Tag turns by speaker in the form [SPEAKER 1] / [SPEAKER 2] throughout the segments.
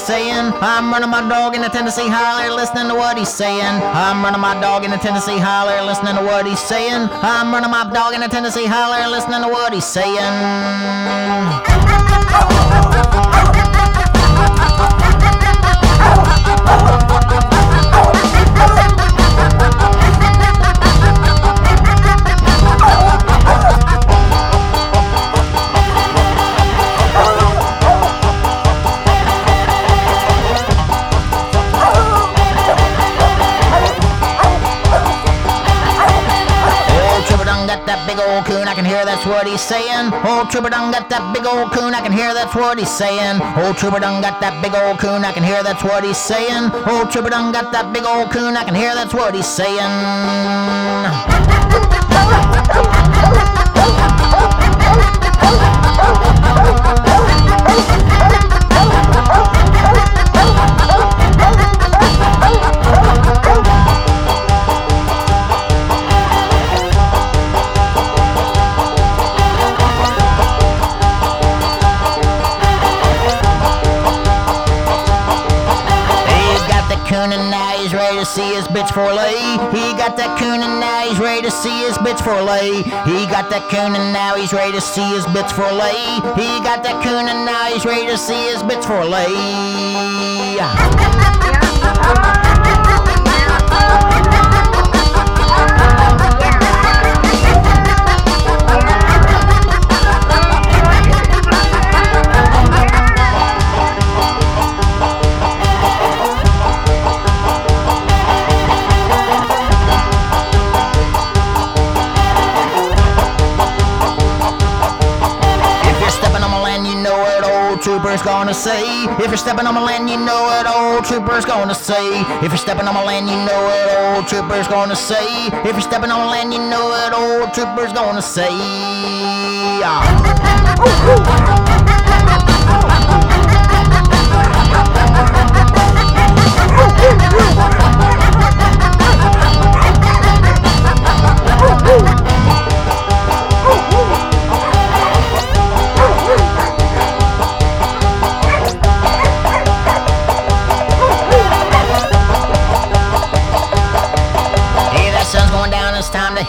[SPEAKER 1] saying. I'm running my dog in the Tennessee holler, listening to what he's saying. I'm running my dog in the Tennessee holler, listening to what he's saying. I'm running my dog in the Tennessee holler, listening to what he's saying. Big old coon, I can hear that's what he's saying. Old Trooper done got that big old coon, I can hear that's what he's saying. Old Trooper done got that big old coon, I can hear that's what he's saying. Old Trooper done got that big old coon, I can hear that's what he's saying. Ready to see his bitch for lay. He got that coon and now he's ready to see his bitch for lay. He got that coon and now he's ready to see his bitch for lay. He got that coon and now he's ready to see his bitch for lay. trooper's gonna say. If you're stepping on my land, you know what old trooper's gonna say. If you're stepping on my land, you know what old trooper's gonna say. If you're stepping on my land, you know what old trooper's gonna say. Ah. Hey,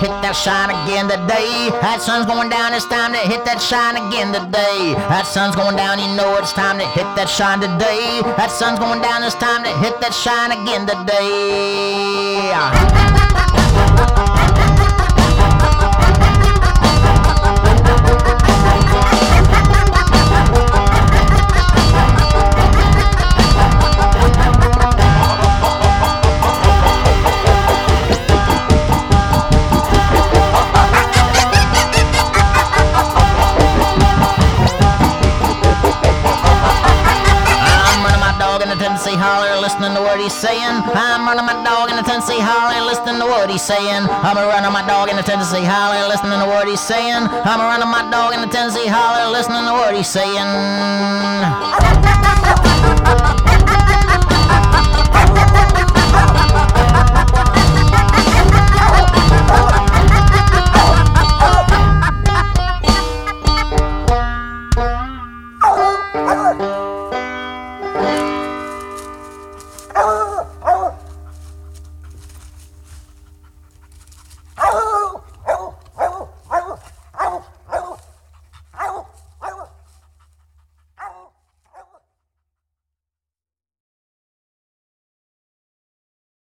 [SPEAKER 1] hit that shine again today. That sun's going down, it's time to hit that shine again today. That sun's going down, you know it's time to hit that shine today. That sun's going down, it's time to hit that shine again today. Holler, listening to what he's saying. I'm running my dog in the Tennessee holler, listening to what he's saying. I'm running my dog in the Tennessee holler, listening to what he's saying. I'm running my dog in the Tennessee holler, listening to what he's saying.